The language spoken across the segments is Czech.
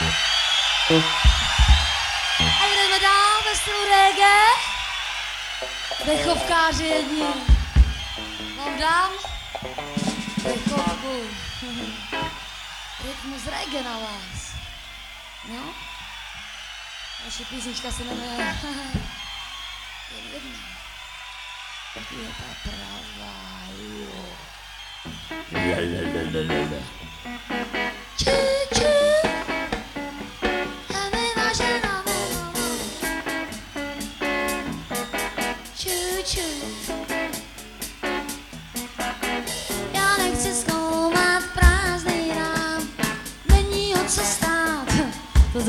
A jdeme dál ve stylu reggae. Dechovkáři jedni. Vám dám dechovku. Rytmus reggae na vás. No? Naše písnička se jmenuje Jen jedna. Je ta pravá, jo. Ču, ču. A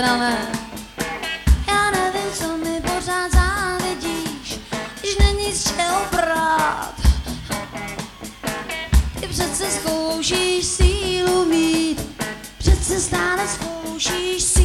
ne. Já nevím, co mi pořád závidíš, když není z čeho brát. Ty přece zkoušíš sílu mít, přece stále zkoušíš sílu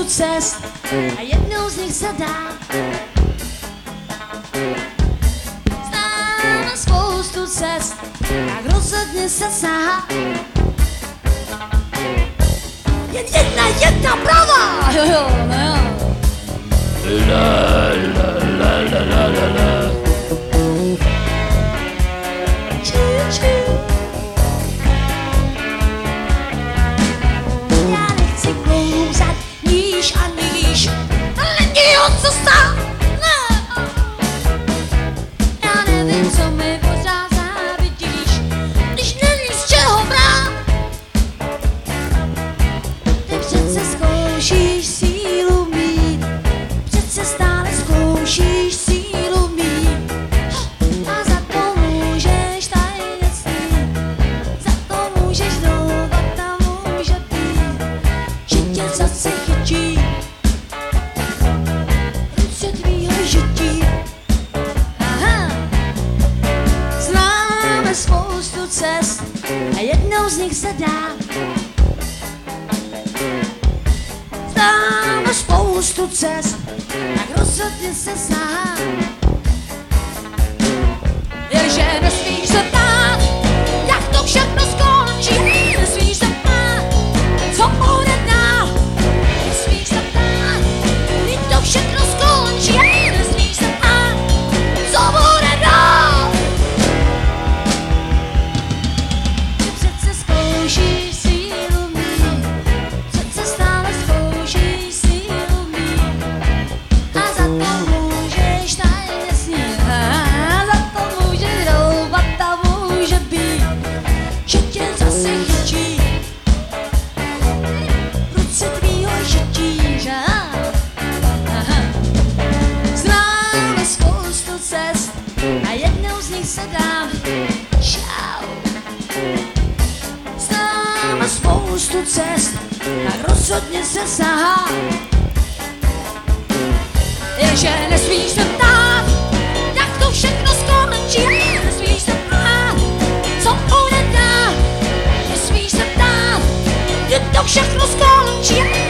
spoustu cest a jednou z nich se dá. Známe spoustu cest, tak rozhodně se sahá. Jen jedna, jedna pravá! Jo, jo, no jo. Ču, spoustu cest a jednou z nich se dá. Známe spoustu cest, tak rozhodně se sahá. Spoustu cest, tak rozhodně se sahá. Jenže nesmíš se ptát, jak to všechno skončí. Nesmíš se ptát, co bude dál. Nesmíš se ptát, kdy to všechno skončí.